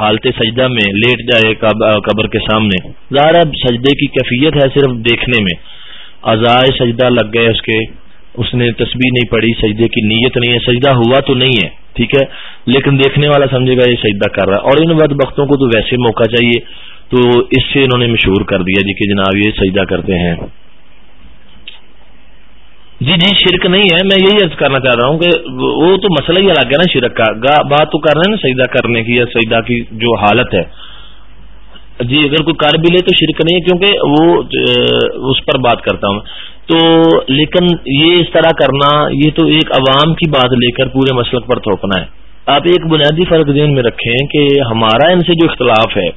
حالت سجدہ میں لیٹ جائے قبر کے سامنے۔ ظاہر سجدے کی کیفیت ہے صرف دیکھنے میں۔ ازائے سجدہ لگ گئے اس کے۔ اس نے تسبیح نہیں پڑھی، سجدے کی نیت نہیں ہے۔ سجدہ ہوا تو نہیں ہے، ٹھیک ہے؟ لیکن دیکھنے والا سمجھے گا یہ سجدہ کر رہا ہے۔ اور ان بد بختوں کو تو ویسے موقع چاہیے۔ تو اس سے انہوں نے مشہور کر دیا جی کہ جناب یہ سجدہ کرتے ہیں۔ جی جی شرک نہیں ہے۔ میں یہی عرض کرنا چاہ رہا ہوں کہ وہ تو مسئلہ ہی الگ ہے نا شرک کا۔ بات تو کر رہے ہیں نا سجدہ کرنے کی یا سجدہ کی جو حالت ہے۔ جی اگر کوئی کر بھی لے تو شرک نہیں ہے کیونکہ وہ اس پر بات کرتا ہوں۔ تو لیکن یہ اس طرح کرنا، یہ تو ایک عوام کی بات لے کر پورے مسلک پر تھوپنا ہے۔ آپ ایک بنیادی فرق ذہن میں رکھیں کہ ہمارا ان سے جو اختلاف ہے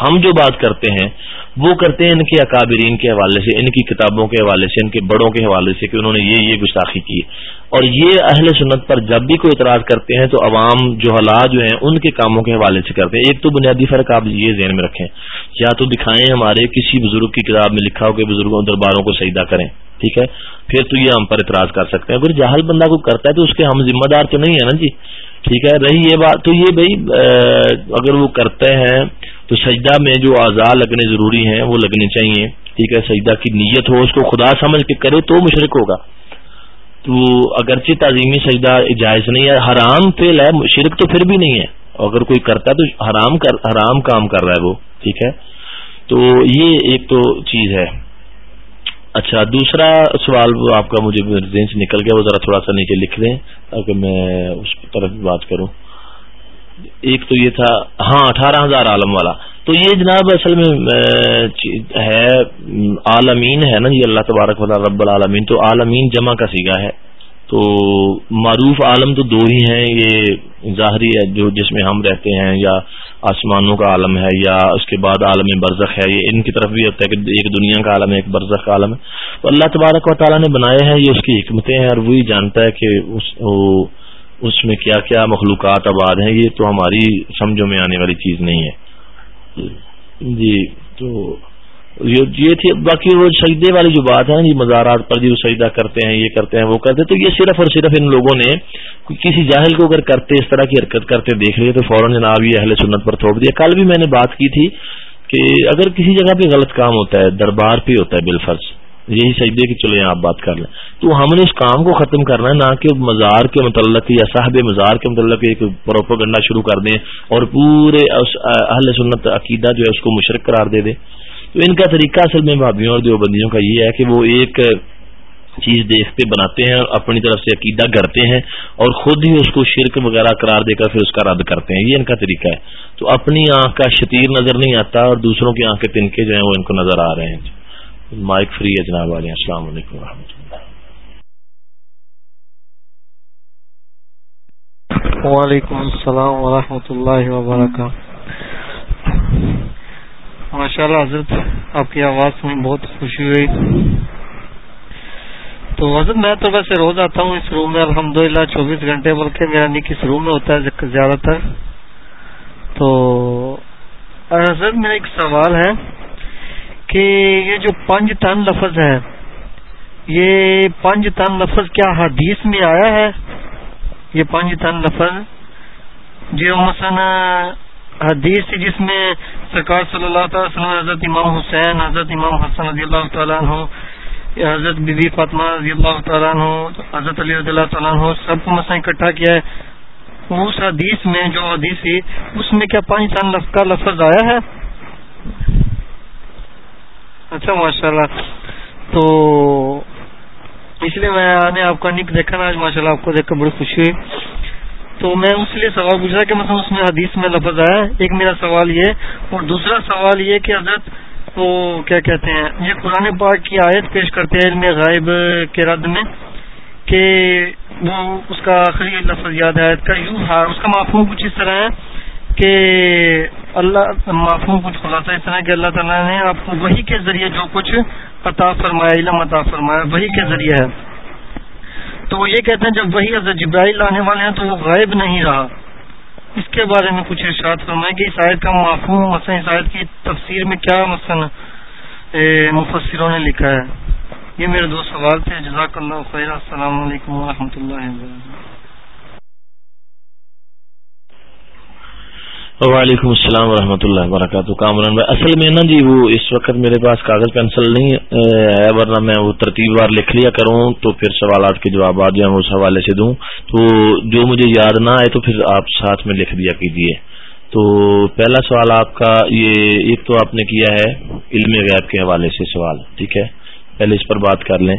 ہم جو بات کرتے ہیں، وہ کرتے ہیں ان کے اکابرین کے حوالے سے، ان کی کتابوں کے حوالے سے، ان کے بڑوں کے حوالے سے کہ انہوں نے یہ یہ گستاخی کی۔ اور یہ اہل سنت پر جب بھی کوئی اعتراض کرتے ہیں تو عوام جو حالات جو ہیں، ان کے کاموں کے حوالے سے کرتے ہیں۔ ایک تو بنیادی فرق آپ یہ ذہن میں رکھیں۔ یا تو دکھائیں ہمارے کسی بزرگ کی کتاب میں لکھا ہو کہ بزرگوں درباروں کو سجدہ کریں، ٹھیک ہے؟ پھر تو یہ ہم پر اعتراض کر سکتے ہیں۔ اگر جاہل بندہ کو کرتا ہے تو اس کے ہم ذمہ دار تو نہیں ہے نا جی؟ ٹھیک ہے؟ رہی یہ بات تو یہ بھائی اگر وہ کرتے ہیں تو سجدہ میں جو اعضاء لگنے ضروری ہیں، وہ لگنے چاہیے۔ ٹھیک ہے، سجدہ کی نیت ہو، اس کو خدا سمجھ کے کرے تو مشرق ہوگا۔ تو اگرچہ تعظیمی سجدہ جائز نہیں ہے، حرام فیل ہے شرک تو پھر بھی نہیں ہے۔ اگر کوئی کرتا ہے تو حرام کر، حرام کام کر رہا ہے وہ۔ ٹھیک ہے؟ تو یہ ایک تو چیز ہے۔ اچھا دوسرا سوال وہ آپ کا مجھے سے نکل گیا، وہ ذرا تھوڑا سا نیچے لکھ دیں، تاکہ میں اس طرف بات کروں۔ ایک تو یہ تھا ہاں اٹھارہ ہزار عالم والا۔ تو یہ جناب اصل میں ہے، عالمین ہے نا جی اللہ تبارک والا رب العالمین۔ تو عالمین جمع کا سیگا ہے۔ تو معروف عالم تو دو ہی ہیں۔ یہ ظاہری ہے، جو جس میں ہم رہتے ہیں، یا آسمانوں کا عالم ہے، یا اس کے بعد عالم برزخ ہے۔ یہ ان کی طرف بھی ہوتا ہے کہ ایک دنیا کا عالم ہے ایک برزخ کا عالم ہے۔ تو اللہ تبارک و تعالیٰ نے بنایا ہے یہ اس کی حکمتیں ہیں اور وہی جانتا ہے کہ اس اس میں کیا کیا مخلوقات آباد ہیں، یہ تو ہماری سمجھوں میں آنے والی چیز نہیں ہے۔ جی تو یہ تھی، باقی وہ سجدے والی جو بات ہے جی مزارات پر جی وہ سجدہ کرتے ہیں، یہ کرتے ہیں، وہ کرتے ہیں، تو یہ صرف اور صرف ان لوگوں نے کسی جاہل کو اگر کرتے اس طرح کی حرکت کرتے دیکھ لیے، تو فوراً جناب یہ اہل سنت پر تھوپ دیا۔ کل بھی میں نے بات کی تھی کہ اگر کسی جگہ پہ غلط کام ہوتا ہے، دربار پہ ہوتا ہے بالفرض یہی سجدے کی چلو آپ بات کر لیں۔ تو ہم نے اس کام کو ختم کرنا ہے، نہ کہ مزار کے متعلق یا صاحب مزار کے متعلق ایک پروپوگنڈا شروع کر دیں اور پورے اہل سنت عقیدہ جو ہے اس کو مشرق قرار دے دیں۔ تو ان کا طریقہ اصل میں بھابھیوں اور دیوبندیوں کا یہ ہے کہ وہ ایک چیز دیکھتے، بناتے ہیں اور اپنی طرف سے عقیدہ گڑتے ہیں اور خود ہی اس کو شرک وغیرہ قرار دے کر پھر اس کا رد کرتے ہیں۔ یہ ان کا طریقہ ہے۔ تو اپنی آنکھ کا شتیر نظر نہیں آتا اور دوسروں کی آنکھ کے تنکے جو ہیں وہ ان کو نظر آ رہے ہیں۔ مائک فری ہے جناب والے السلام علیکم و اللہ۔ وعلیکم السلام ورحمۃ اللہ وبرکاتہ۔ ماشاء اللہ حضرت، آپ کی آواز سنی بہت خوشی ہوئی۔ تو حضرت، میں تو ویسے روز آتا ہوں اس روم میں الحمد للہ چوبیس گھنٹے، بلکہ میرا نک اس روم میں ہوتا ہے، زیادہ تر۔ تو، حضرت، میرا ایک سوال ہے۔ کہ یہ جو پنج تن لفظ ہے یہ پنج تن لفظ کیا حدیث میں آیا ہے؟ یہ پنج تن لفظ؟ جو مثلا حدیث جس میں سرکار صلی اللہ تعالی وسلم، حضرت امام حسین، حضرت امام حسن رضی اللہ تعالیٰ عنہ حضرت بی بی فاطمہ رضی اللہ تعالیٰ عنہ، حضرت علی رضی اللہ تعالیٰ عنہ، سب کو مثلا اکٹھا کیا ہے۔ اس حدیث میں جو حدیث تھی، اس میں کیا پانچ تن کا لفظ آیا ہے؟ اچھا ماشاء اللہ تو اس لیے میں نے آپ کا نک دیکھا نا، آج ماشاء اللہ آپ کو دیکھ کر بڑی خوشی ہوئی۔ تو میں اس لیے سوال پوچھ رہا کہ مثلا اس میں حدیث میں لفظ آیا، ایک میرا سوال یہ، اور دوسرا سوال یہ کہ حضرت وہ کیا کہتے ہیں، یہ قرآن پاک کی آیت پیش کرتے ہیں علم غائب کے رد میں کہ وہ اس کا آخری لفظ یاد آیت کا یوں اس کا معفوم کچھ اس طرح ہے کہ اللہ معفوم کچھ خلاصہ اس طرح کہ اللہ تعالیٰ نے آپ کو وہی کے ذریعے جو کچھ عطا فرمایا، علم عطا فرمایا وہی کے ذریعے ہے۔ تو وہ یہ کہتے ہیں، جب وہی حضرت جبرائیل لانے والے ہیں تو وہ غائب نہیں رہا۔ اس کے بارے میں کچھ ارشاد فرمائے کہ اس آیت کا معفوم مثلا اس آیت کی تفسیر میں کیا مثلا مفسروں نے لکھا ہے۔ یہ میرے دو سوال تھے۔ جزاک اللہ خیر، السلام علیکم و اللہ وبرکاتہ۔ وعلیکم السلام ورحمۃ اللہ وبرکاتہ. کامران بھائی، اصل میں نا جی وہ اس وقت میرے پاس کاغذ پینسل نہیں ہے ورنہ میں وہ ترتیب بار لکھ لیا کروں، تو پھر سوالات کے جوابات جو ہیں اس حوالے سے دوں۔ تو جو مجھے یاد نہ آئے تو پھر آپ ساتھ میں لکھ دیا کیجیے تو پہلا سوال آپ کا، یہ ایک تو آپ نے کیا ہے، علم غیب کے حوالے سے سوال، ٹھیک ہے؟ پہلے اس پر بات کر لیں۔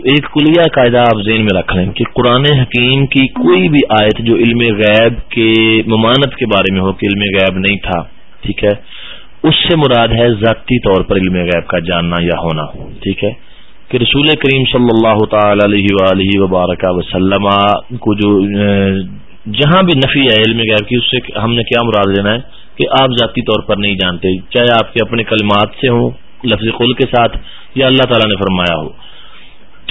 ایک کلیہ قاعدہ آپ ذہن میں رکھ لیں کہ قرآن حکیم کی کوئی بھی آیت جو علم غیب کے ممانت کے بارے میں ہو، کہ علم غیب نہیں تھا، ٹھیک ہے، اس سے مراد ہے ذاتی طور پر علم غیب کا جاننا یا ہونا، ٹھیک ہے، کہ رسول کریم صلی اللہ تعالی علیہ وآلہ وبارک وسلم کو جو جہاں بھی نفی ہے علم غیب کی، اس سے ہم نے کیا مراد لینا ہے؟ کہ آپ ذاتی طور پر نہیں جانتے، چاہے آپ کے اپنے کلمات سے ہوں، لفظ قل کے ساتھ، یا اللہ تعالیٰ نے فرمایا ہو۔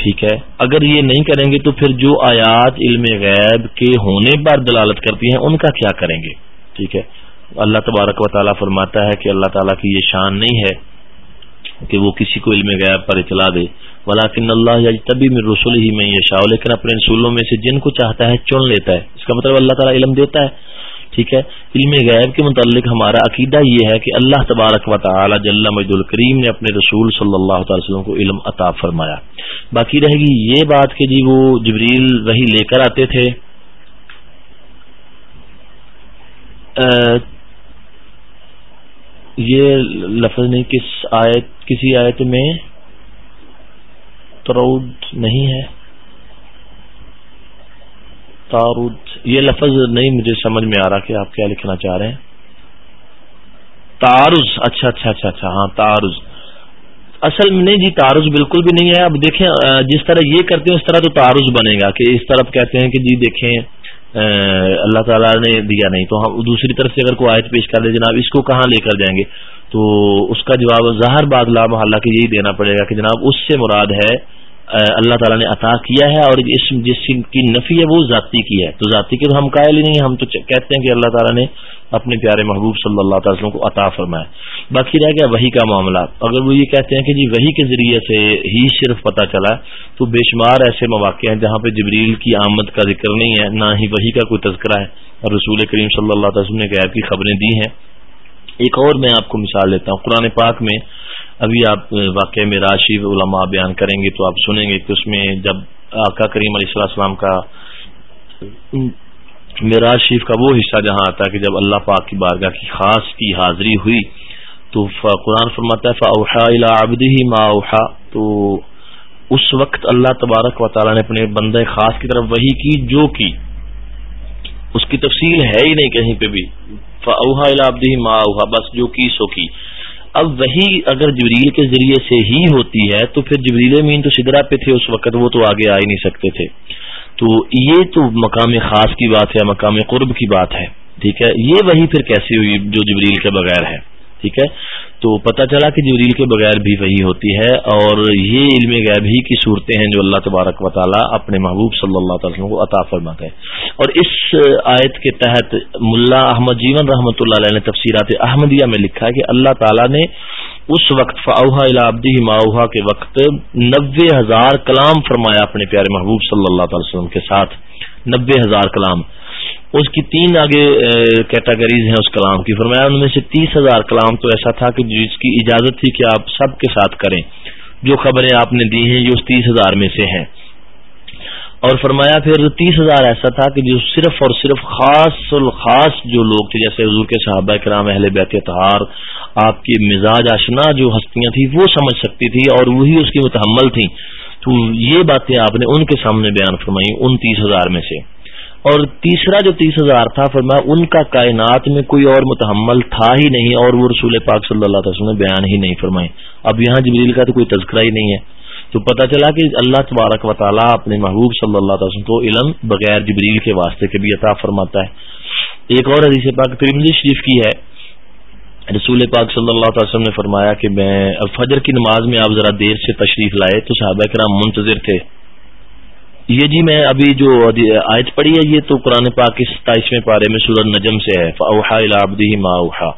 ٹھیک ہے۔ اگر یہ نہیں کریں گے تو پھر جو آیات علم غیب کے ہونے پر دلالت کرتی ہیں، ان کا کیا کریں گے؟ ٹھیک ہے۔ اللہ تبارک و تعالیٰ فرماتا ہے کہ اللہ تعالیٰ کی یہ شان نہیں ہے کہ وہ کسی کو علم غیب پر اطلاع دے۔ ولاکن اللہ تبھی میں رسول ہی میں یہ شاہ لیکن اپنے رسولوں میں سے جن کو چاہتا ہے، چن لیتا ہے۔ اس کا مطلب اللہ تعالیٰ علم دیتا ہے۔ ٹھیک ہے؟ علم غیب کے متعلق ہمارا عقیدہ یہ ہے کہ اللہ تبارک و تعالی جل مجد الکریم نے اپنے رسول صلی اللہ تعالی وسلم کو علم عطا فرمایا۔ باقی رہے گی یہ بات کہ جی وہ جبریل وہی لے کر آتے تھے۔ یہ لفظ نہیں، کس آیت، کسی آیت میں ترود نہیں ہے؟ تارود یہ لفظ نہیں مجھے سمجھ میں آ رہا کہ آپ کیا لکھنا چاہ رہے ہیں۔ تارز اچھا اچھا اچھا اچھا ہاں تارز اصل میں نہیں جی تارز بالکل بھی نہیں ہے۔ اب دیکھیں جس طرح یہ کرتے ہیں، اس طرح تو تارز بنے گا کہ اس طرف کہتے ہیں کہ جی دیکھیں اللہ تعالیٰ نے دیا نہیں۔ تو ہم دوسری طرف سے اگر کوئی آیت پیش کر دے جناب، اس کو کہاں لے کر جائیں گے؟ تو اس کا جواب ظاہر باد لا محلہ کہ یہی دینا پڑے گا کہ جناب، اس سے مراد ہے اللہ تعالیٰ نے عطا کیا ہے اور اس جس کی نفی ہے وہ ذاتی کی ہے۔ تو ذاتی کے تو ہم قائل ہی نہیں ہم تو کہتے ہیں کہ اللہ تعالیٰ نے اپنے پیارے محبوب صلی اللہ تعالی وسلم کو عطا فرمایا۔ باقی رہ گیا وہی کا معاملہ۔ اگر وہ یہ کہتے ہیں کہ جی وہی کے ذریعے سے ہی صرف پتہ چلا، تو بے شمار ایسے مواقع ہیں جہاں پہ جبریل کی آمد کا ذکر نہیں ہے، نہ ہی وہی کا کوئی تذکرہ ہے۔ اور رسول کریم صلی اللہ تعالی وسلم نے غیر کی خبریں دی ہیں۔ ایک اور میں آپ کو مثال لیتا ہوں۔ قرآن پاک میں ابھی آپ واقع میں راشی علماء بیان کریں گے تو آپ سنیں گے کہ اس میں جب آقا کریم علیہ السلام کا معراج شریف کا وہ حصہ جہاں آتا ہے کہ جب اللہ پاک کی بارگاہ کی خاص کی حاضری ہوئی تو قرآن فرماتا ہے فاوحا ہی ما اوحا تو اس وقت اللہ تبارک و تعالیٰ نے اپنے بندہ خاص کی طرف وہی کی جو کی۔ اس کی تفصیل ہے ہی نہیں کہیں پہ بھی۔ فاوحا عبدہ ما اوہا بس جو کی سو کی۔ اب وہی اگر جبریل کے ذریعے سے ہی ہوتی ہے، تو پھر جبریل امین تو سدرا پہ تھے، اس وقت وہ تو آگے آ ہی نہیں سکتے تھے۔ تو یہ تو مقام خاص کی بات ہے، مقام قرب کی بات ہے۔ ٹھیک ہے؟ یہ وہی پھر کیسی ہوئی جو جبریل کے بغیر ہے؟ ٹھیک ہے؟ تو پتہ چلا کہ جبریل کے بغیر بھی وہی ہوتی ہے اور یہ علم غیب ہی کی صورتیں ہیں جو اللہ تبارک و تعالیٰ اپنے محبوب صلی اللہ تعالی وسلم کو عطا فرماتے ہیں۔ اور اس آیت کے تحت ملا احمد جیون رحمۃ اللہ علیہ نے تفسیرات احمدیہ میں لکھا ہے کہ اللہ تعالیٰ نے اس وقت فاؤحا الابدی ماؤحا کے وقت نبے ہزار کلام فرمایا اپنے پیارے محبوب صلی اللہ تعالی وسلم کے ساتھ۔ نبے ہزار کلام۔ اس کی تین آگے کیٹاگریز ہیں اس کلام کی۔ فرمایا، ان میں سے تیس ہزار کلام تو ایسا تھا کہ جس کی اجازت تھی کہ آپ سب کے ساتھ کریں۔ جو خبریں آپ نے دی ہیں، یہ اس تیس ہزار میں سے ہیں۔ اور فرمایا، پھر تیس ہزار ایسا تھا کہ جو صرف اور صرف خاص الخاص جو لوگ تھے، جیسے حضور کے صحابہ کرام، اہل بیت تہار آپ کی مزاج آشنا جو ہستیاں تھیں، وہ سمجھ سکتی تھی اور وہی اس کی متحمل تھیں۔ تو یہ باتیں آپ نے ان کے سامنے بیان فرمائی ان تیس ہزار میں سے۔ اور تیسرا جو تیس ہزار تھا فرمایا ان کا کائنات میں کوئی اور متحمل تھا ہی نہیں اور وہ رسول پاک صلی اللہ علیہ وسلم نے بیان ہی نہیں فرمائے۔ اب یہاں جبریل کا تو کوئی تذکرہ ہی نہیں ہے۔ تو پتہ چلا کہ اللہ تبارک و تعالیٰ اپنے محبوب صلی اللہ علیہ وسلم کو علم بغیر جبریل کے واسطے کے بھی عطا فرماتا ہے۔ ایک اور حدیث پاک ترمزی شریف کی ہے۔ رسول پاک صلی اللہ علیہ وسلم نے فرمایا کہ میں فجر کی نماز میں آپ ذرا دیر سے تشریف لائے تو صحابہ کرام منتظر تھے۔ یہ جی میں ابھی جو آیت پڑھی ہے، یہ تو قرآن پاک ستائیسویں پارے میں سورج نجم سے ہے۔ فاوحا الابدی ما اوحا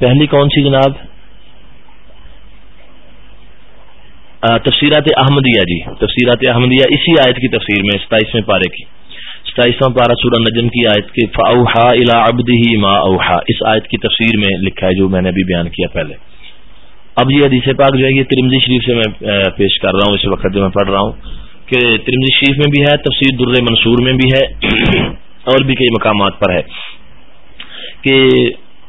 پہلی کون سی جناب؟ تفسیرات احمدیہ جی۔ تفسیرات احمدیہ اسی آیت کی تفسیر میں ستائیسویں پارے کی۔ ستائیسواں پارہ سورہ نجم کی آیت کے فاؤحا الا ابد ما اوحا اس آیت کی تفسیر میں لکھا ہے جو میں نے ابھی بیان کیا پہلے۔ اب یہ حدیث پاک جو ہے یہ ترمزی شریف سے میں پیش کر رہا ہوں، اس وقت جو میں پڑھ رہا ہوں کہ ترمزی شریف میں بھی ہے، تفسیر در منصور میں بھی ہے، اور بھی کئی مقامات پر ہے کہ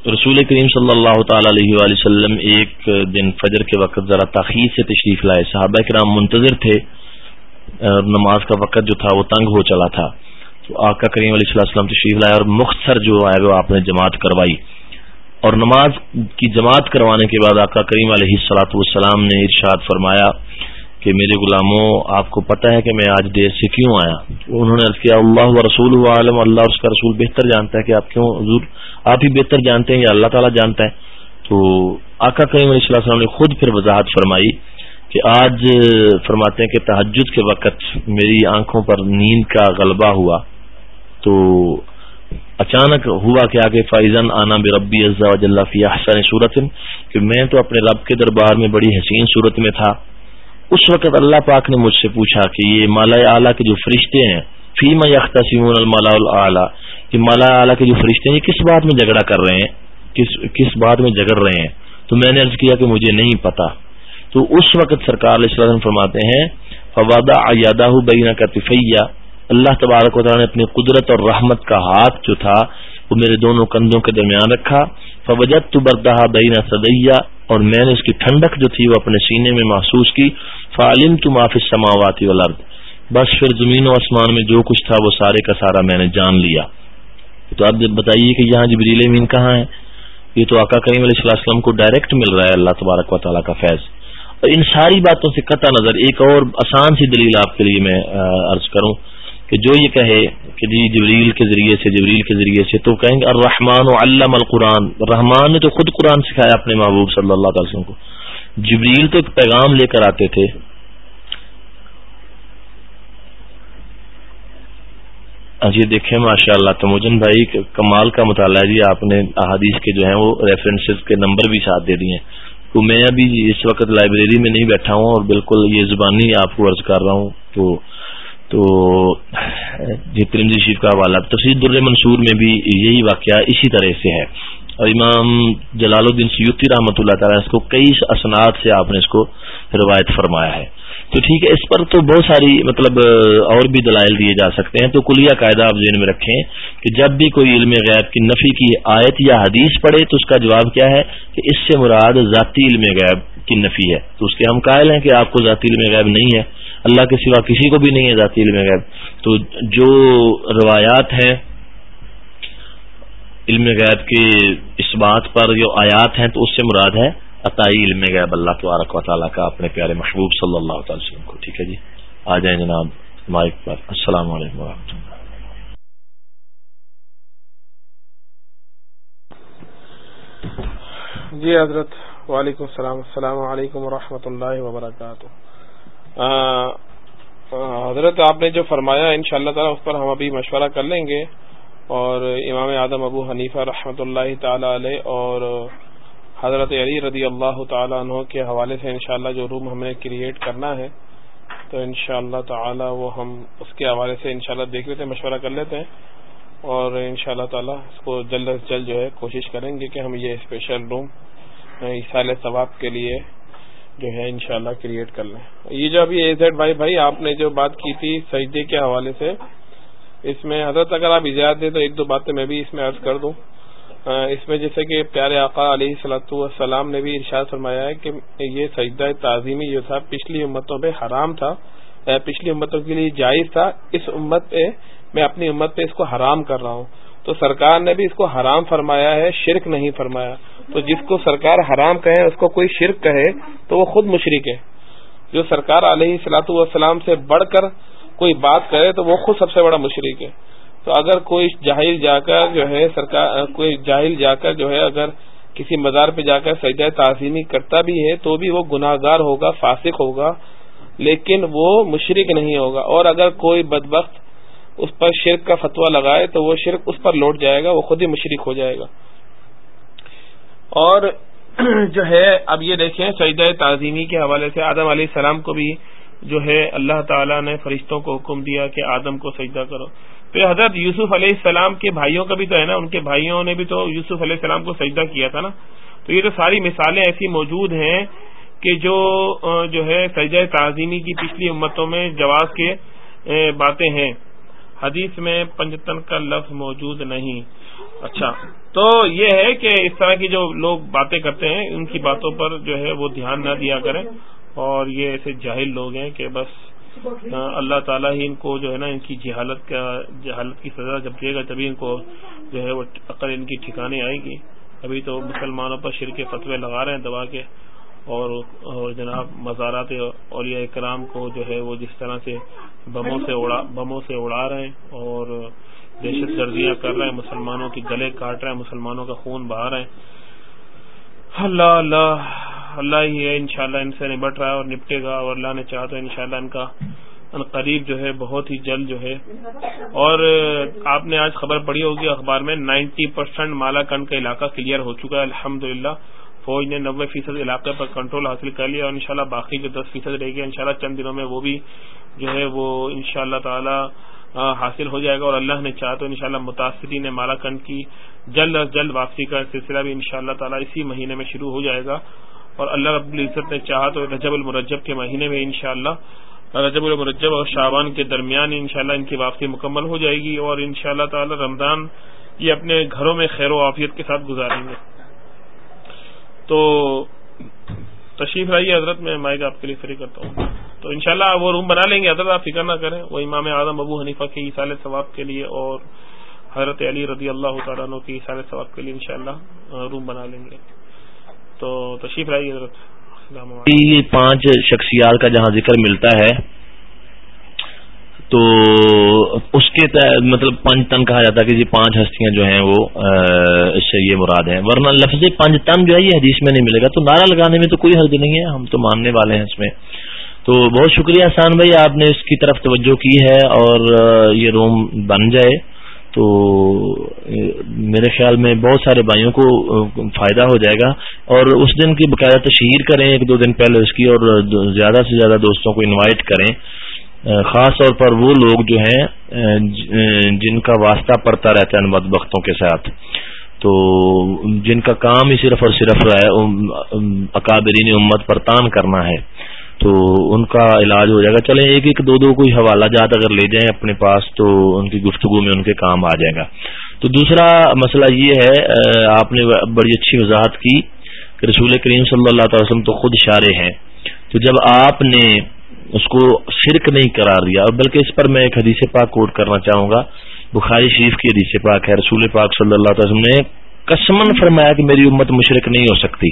رسول کریم صلی اللہ تعالی علیہ وآلہ وسلم ایک دن فجر کے وقت ذرا تاخیر سے تشریف لائے۔ صحابہ کرام منتظر تھے نماز کا وقت جو تھا وہ تنگ ہو چلا تھا۔ تو آقا کریم علیہ السلام تشریف لائے اور مختصر جو ہے وہ آپ نے جماعت کروائی۔ اور نماز کی جماعت کروانے کے بعد آقا کریم علیہ السلاۃ والسلام نے ارشاد فرمایا کہ میرے غلاموں، آپ کو پتہ ہے کہ میں آج دیر سے کیوں آیا؟ انہوں نے عرض کیا، اللہ و رسول عالم، اللہ اس کا رسول بہتر جانتا ہے کہ آپ کیوں حضور، آپ ہی بہتر جانتے ہیں یا اللہ تعالیٰ جانتا ہے؟ تو آقا کریم علیہ السلام نے خود پھر وضاحت فرمائی کہ آج فرماتے ہیں کہ تحجد کے وقت میری آنکھوں پر نیند کا غلبہ ہوا۔ تو اچانک ہوا کہ آگے فائزن آنا بے ربی فی احسن صورت کہ میں تو اپنے رب کے دربار میں بڑی حسین صورت میں تھا۔ اس وقت اللہ پاک نے مجھ سے پوچھا کہ یہ مالا اعلیٰ کے جو فرشتے ہیں فیم یختصمون المالا اعلیٰ کہ مالا اعلیٰ کے جو فرشتے ہیں، یہ کس بات میں جھگڑا کر رہے ہیں؟ کس کس بات میں جگڑ رہے ہیں؟ تو میں نے عرض کیا کہ مجھے نہیں پتا۔ تو اس وقت سرکار علیہ السلام فرماتے ہیں فوادہ ایادہ بینہ کا اللہ تبارک و تعالیٰ نے اپنی قدرت اور رحمت کا ہاتھ جو تھا وہ میرے دونوں کندھوں کے درمیان رکھا۔ فوجت تو بردہ بینا سدیا اور میں نے اس کی ٹھنڈک جو تھی وہ اپنے سینے میں محسوس کی۔ فعالم تو معافی سماواتی ولرد بس پھر زمین و آسمان میں جو کچھ تھا وہ سارے کا سارا میں نے جان لیا۔ تو آپ بتائیے کہ یہاں جبریل امین کہاں ہے یہ تو آقا کریم علیہ السلام کو ڈائریکٹ مل رہا ہے اللہ تبارک و تعالیٰ کا فیض۔ اور ان ساری باتوں سے قطع نظر، ایک اور آسان سی دلیل آپ کے لیے میں عرض کروں۔ کہ جو یہ کہے کہ جی جبریل کے ذریعے سے، جبریل کے ذریعے سے، تو کہیں گے الرحمن و علم القرآن۔ رحمان نے تو خود قرآن سکھایا اپنے محبوب صلی اللہ تعالی وسلم کو۔ جبریل تو ایک پیغام لے کر آتے تھے۔ جی دیکھیں ماشاء اللہ تموجن بھائی کمال کا مطالعہ جی۔ آپ نے احادیث کے جو ہیں وہ ریفرنسز کے نمبر بھی ساتھ دے دیے تو میں ابھی اس وقت لائبریری میں نہیں بیٹھا ہوں اور بالکل یہ زبانی آپ کو عرض کر رہا ہوں۔ تو تو جی ترمزی شریف کا حوالہ تفصیل در منصور میں بھی یہی واقعہ اسی طرح سے ہے۔ اور امام جلال الدین سیوتی رحمۃ اللہ تعالیٰ اس کو کئی اسناد سے آپ نے اس کو روایت فرمایا ہے۔ تو ٹھیک ہے، اس پر تو بہت ساری مطلب اور بھی دلائل دیے جا سکتے ہیں۔ تو کلیہ قاعدہ آپ ذہن میں رکھیں کہ جب بھی کوئی علم غیب کی نفی کی آیت یا حدیث پڑھے تو اس کا جواب کیا ہے کہ اس سے مراد ذاتی علم غیب کی نفی ہے۔ تو اس کے ہم قائل ہیں کہ آپ کو ذاتی علم غیب نہیں ہے۔ اللہ کے سوا کسی کو بھی نہیں ہے ذاتی علم غیب۔ تو جو روایات ہیں علم غیب کے اس بات پر جو آیات ہیں تو اس سے مراد ہے عطائی علم غیب اللہ تبارک و تعالیٰ کا اپنے پیارے محبوب صلی اللہ تعالی وسلم کو، ٹھیک ہے جی؟ آ جائیں جناب مائک پر۔ السلام علیکم و اللہ۔ جی حضرت، وعلیکم السلام۔ السلام علیکم ورحمۃ اللہ وبرکاتہ۔ حضرت آپ نے جو فرمایا ان شاء اللہ تعالیٰ اس پر ہم ابھی مشورہ کر لیں گے۔ اور امام اعظم ابو حنیفہ رحمۃ اللہ تعالی علیہ اور حضرت علی رضی اللہ تعالیٰ عنہ کے حوالے سے انشاءاللہ جو روم ہمیں کریٹ کرنا ہے، تو ان شاء اللہ تعالی وہ ہم اس کے حوالے سے انشاءاللہ دیکھ لیتے ہیں، مشورہ کر لیتے ہیں۔ اور ان شاء اللہ تعالیٰ اس کو جلد از جلد جو ہے کوشش کریں گے کہ ہم یہ اسپیشل روم اصال ثواب کے لیے جو ہے انشاءاللہ کریٹ کر لیں۔ یہ جو ابھی اے زیڈ بھائی بھائی آپ نے جو بات کی تھی سجدے کے حوالے سے، اس میں حضرت اگر آپ اجازت دیں تو ایک دو باتیں میں بھی اس میں عرض کر دوں۔ اس میں جیسے کہ پیارے آقا علیہ صلاحت والسلام نے بھی ارشاد فرمایا ہے کہ یہ سجدہ تعظیمی جو تھا، پچھلی امتوں پہ حرام تھا۔ پچھلی امتوں کے لیے جائز تھا۔ اس امت پہ، میں اپنی امت پہ اس کو حرام کر رہا ہوں۔ تو سرکار نے بھی اس کو حرام فرمایا ہے، شرک نہیں فرمایا۔ تو جس کو سرکار حرام کہے، اس کو کوئی شرک کہے، تو وہ خود مشرک ہے۔ جو سرکار علیہ سلاۃ والسلام سے بڑھ کر کوئی بات کرے، تو وہ خود سب سے بڑا مشرک ہے۔ تو اگر کوئی جاہل جا کر جو ہے، سرکار، کوئی جاہل جا کر جو ہے، اگر کسی مزار پہ جا کر سجدہ تعظیمی کرتا بھی ہے، تو بھی وہ گناہ گار ہوگا، فاسق ہوگا، لیکن وہ مشرق نہیں ہوگا۔ اور اگر کوئی بدبخت اس پر شرک کا فتویٰ لگائے، تو وہ شرک اس پر لوٹ جائے گا، وہ خود ہی مشرق ہو جائے گا۔ اور جو ہے، اب یہ دیکھیں، سجدہ تعظیمی کے حوالے سے آدم علیہ السلام کو بھی جو ہے، اللہ تعالیٰ نے فرشتوں کو حکم دیا کہ آدم کو سجدہ کرو۔ تو حضرت یوسف علیہ السلام کے بھائیوں کا بھی تو ہے نا، ان کے بھائیوں نے بھی تو یوسف علیہ السلام کو سجدہ کیا تھا نا۔ تو یہ تو ساری مثالیں ایسی موجود ہیں کہ جو جو ہے، سجدہ تعظیمی کی پچھلی امتوں میں جواز کے باتیں ہیں۔ حدیث میں پنجتن کا لفظ موجود نہیں۔ اچھا تو یہ ہے کہ اس طرح کی جو لوگ باتیں کرتے ہیں، ان کی باتوں پر جو ہے وہ دھیان نہ دیا کریں۔ اور یہ ایسے جاہل لوگ ہیں کہ بس اللہ تعالیٰ ہی ان کو جو ہے نا، ان کی جہالت کا، جہالت کی سزا جب دے گا، تبھی ان کو جو ہے وہ عقل ان کی ٹھکانے آئے گی۔ ابھی تو مسلمانوں پر شرک فتوے لگا رہے ہیں دبا کے۔ اور اور جناب مزارات اولیاء اکرام کو جو ہے وہ جس طرح سے بموں سے اڑا بموں سے اڑا رہے ہیں۔ اور دہشت گردیاں کر رہے ہیں، مسلمانوں کی گلے کاٹ رہے ہیں، مسلمانوں کا خون بہا رہے ہیں۔ اللہ اللہ اللہ ہی ہے، انشاءاللہ ان سے نبٹ رہا ہے اور نپٹے گا اور اللہ نے چاہا تو انشاءاللہ ان کا ان قریب جو ہے بہت ہی جلد جو ہے۔ اور آپ نے آج خبر پڑی ہوگی اخبار میں نائنٹی پرسینٹ مالا کنڈ کا علاقہ کلیئر ہو چکا ہے۔ الحمد فوج نے نوے فیصد علاقے پر کنٹرول حاصل کر لیا اور انشاءاللہ باقی جو دس فیصد رہے گی انشاءاللہ چند دنوں میں وہ بھی جو ہے وہ انشاءاللہ تعالی حاصل ہو جائے گا اور اللہ نے چاہ تو انشاءاللہ متاثرین مالا کنڈ کی جلد از جلد واپسی کا سلسلہ بھی انشاءاللہ تعالی اسی مہینے میں شروع ہو جائے گا اور اللہ رب العزت نے چاہا تو رجب المرجب کے مہینے میں انشاءاللہ، رجب المرجب اور شعبان کے درمیان انشاءاللہ ان کی واپسی مکمل ہو جائے گی اور انشاءاللہ تعالی رمضان یہ اپنے گھروں میں خیر و عافیت کے ساتھ گزاریں گے۔ تو تشریف رہیے حضرت، میں مائک آپ کے لیے فری کرتا ہوں۔ تو انشاءاللہ وہ روم بنا لیں گے، حضرت آپ فکر نہ کریں۔ وہ امام اعظم ابو حنیفہ کے اصال ثواب کے لیے اور حضرت علی رضی اللہ تعالیٰ عنہ کی اصال ثواب کے لیے انشاءاللہ روم بنا لیں گے۔ تو تشریف رہیے حضرت۔ یہ پانچ شخصیات کا جہاں ذکر ملتا ہے، تو اس کے مطلب پنج تن کہا جاتا ہے کہ یہ پانچ ہستیاں جو ہیں وہ اس سے یہ مراد ہیں۔ ورنہ لفظ پنج تن جو ہے، یہ حدیث میں نہیں ملے گا۔ تو نعرہ لگانے میں تو کوئی حرض نہیں ہے، ہم تو ماننے والے ہیں اس میں۔ تو بہت شکریہ احسان بھائی، آپ نے اس کی طرف توجہ کی ہے اور یہ روم بن جائے۔ تو میرے خیال میں بہت سارے بھائیوں کو فائدہ ہو جائے گا۔ اور اس دن کی باقاعدہ تشہیر کریں، ایک دو دن پہلے اس کی، اور زیادہ سے زیادہ دوستوں کو انوائٹ کریں۔ خاص طور پر وہ لوگ جو ہیں جن کا واسطہ پڑتا رہتا ہے مد بختوں کے ساتھ۔ تو، جن کا کام ہی صرف اور صرف اکابرین امت پر تان کرنا ہے۔ تو ان کا علاج ہو جائے گا۔ چلیں، ایک ایک دو دو کوئی حوالہ جات اگر لے جائیں اپنے پاس تو ان کی گفتگو میں ان کے کام آ جائے گا۔ تو دوسرا مسئلہ یہ ہے آپ نے بڑی اچھی وضاحت کی کہ رسول کریم صلی اللہ تعالی وسلم تو خود اشارے ہیں۔ تو جب آپ نے اس کو شرک نہیں قرار دیا، اور بلکہ اس پر میں ایک حدیث پاک کوٹ کرنا چاہوں گا۔ بخاری شریف کی حدیث پاک ہے، رسول پاک صلی اللہ علیہ وسلم نے کسمن فرمایا کہ میری امت مشرق نہیں ہو سکتی۔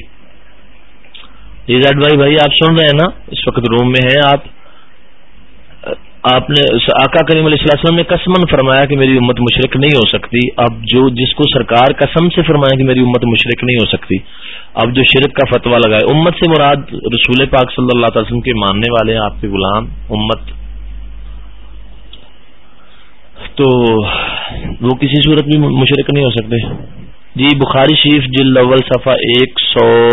جی بھائی بھائی آپ سن رہے ہیں نا؟ اس وقت روم میں ہیں آپ۔ آپ نے آقا کریم علیہ السلام نے کسمن فرمایا کہ میری امت مشرق نہیں ہو سکتی۔ اب جو جس کو سرکار قسم سے فرمایا کہ میری امت مشرق نہیں ہو سکتی۔ اب جو شرک کا فتویٰ لگائے امت سے مراد رسول پاک صلی اللہ تعالی وسلم کے ماننے والے ہیں آپ کے غلام، امت۔ تو وہ کسی صورت بھی مشرق نہیں ہو سکتے۔ جی بخاری شریف جلد اول صفحہ ایک سو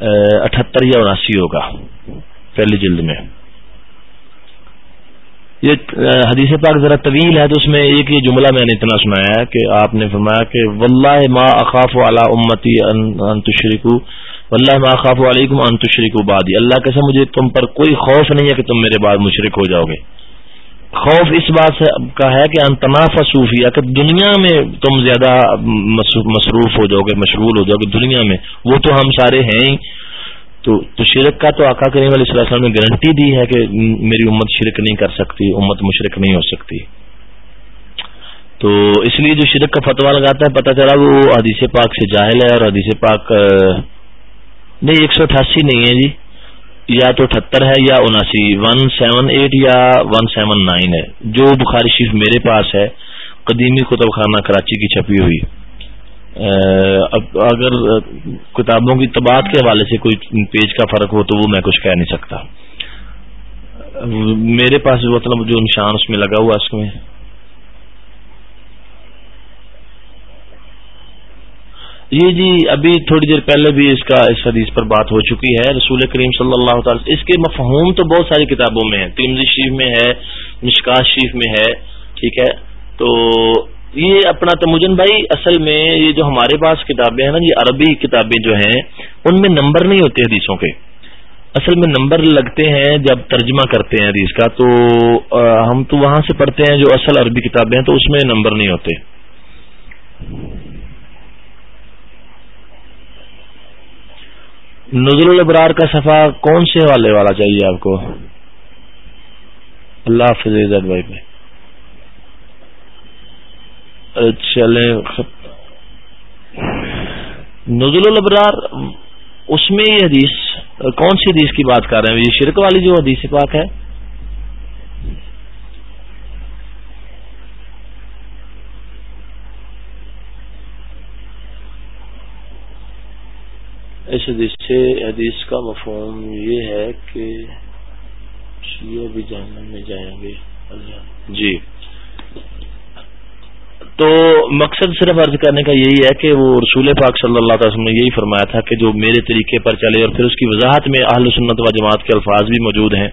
اٹھہتر یا اناسی ہوگا، پہلی جلد میں۔ یہ حدیث پاک ذرا طویل ہے تو اس میں ایک یہ جملہ میں نے اتنا سنایا ہے کہ آپ نے فرمایا کہ واللہ ما اخاف علی امتی ان تشرکو، واللہ ما اخاف علیکم ان تشرکو بعدی۔ اللہ کیسا مجھے تم پر کوئی خوف نہیں ہے کہ تم میرے بعد مشرک ہو جاؤ گے۔ خوف اس بات سے کا ہے کہ انتناف صوفیہ کہ دنیا میں تم زیادہ مصروف ہو جاؤ گے، مشغول ہو جاؤ گے دنیا میں، وہ تو ہم سارے ہیں ہی۔ تو تو شرک کا تو آقا کریم علیہ السلام نے گارنٹی دی ہے کہ میری امت شرک نہیں کر سکتی، امت مشرک نہیں ہو سکتی۔ تو اس لیے جو شرک کا فتوا لگاتا ہے، پتہ چلا وہ حدیث پاک سے جاہل ہے اور حدیث پاک نہیں، ایک سو اٹھاسی نہیں ہے جی۔ یا تو اٹھہتر ہے یا اناسی، ون سیون ایٹ یا ون سیون نائن ہے۔ جو بخاری شریف میرے پاس ہے، قدیمی کتب خانہ کراچی کی چھپی ہوئی۔ اگر کتابوں کی تباعت کے حوالے سے کوئی پیج کا فرق ہو تو وہ میں کچھ کہہ نہیں سکتا۔ میرے پاس مطلب جو نشان اس میں لگا ہوا اس میں یہ جی ابھی تھوڑی دیر پہلے بھی اس کا اس حدیث پر بات ہو چکی ہے۔ رسول کریم صلی اللہ تعالی اس کے مفہوم تو بہت ساری کتابوں میں ہے تیمزی شریف میں ہے مشکا شریف میں ہے، ٹھیک ہے؟ تو یہ اپنا تمجن بھائی، اصل میں یہ جو ہمارے پاس کتابیں ہیں نا، یہ عربی کتابیں جو ہیں، ان میں نمبر نہیں ہوتے حدیثوں کے۔ اصل میں نمبر لگتے ہیں جب ترجمہ کرتے ہیں حدیث کا۔ تو ہم تو وہاں سے پڑھتے ہیں جو اصل عربی کتابیں ہیں، تو اس میں نمبر نہیں ہوتے۔ نزل البرار کا صفحہ کون سے والے والا چاہیے آپ کو؟ اللہ حافظ بھائی بھائی اچھا، چلیں نزل البرار اس میں یہ حدیث، کون سی حدیث کی بات کر رہے ہیں؟ یہ شرک والی جو حدیث پاک ہے اس حدیث سے حدیث کا مفہوم یہ ہے کہ شیعہ بھی جاننے میں جائیں گے۔ جی۔ تو مقصد صرف عرض کرنے کا یہی ہے کہ وہ رسول پاک صلی اللہ تعالی وسلم نے یہی فرمایا تھا کہ جو میرے طریقے پر چلے اور پھر اس کی وضاحت میں اہل سنت و جماعت کے الفاظ بھی موجود ہیں۔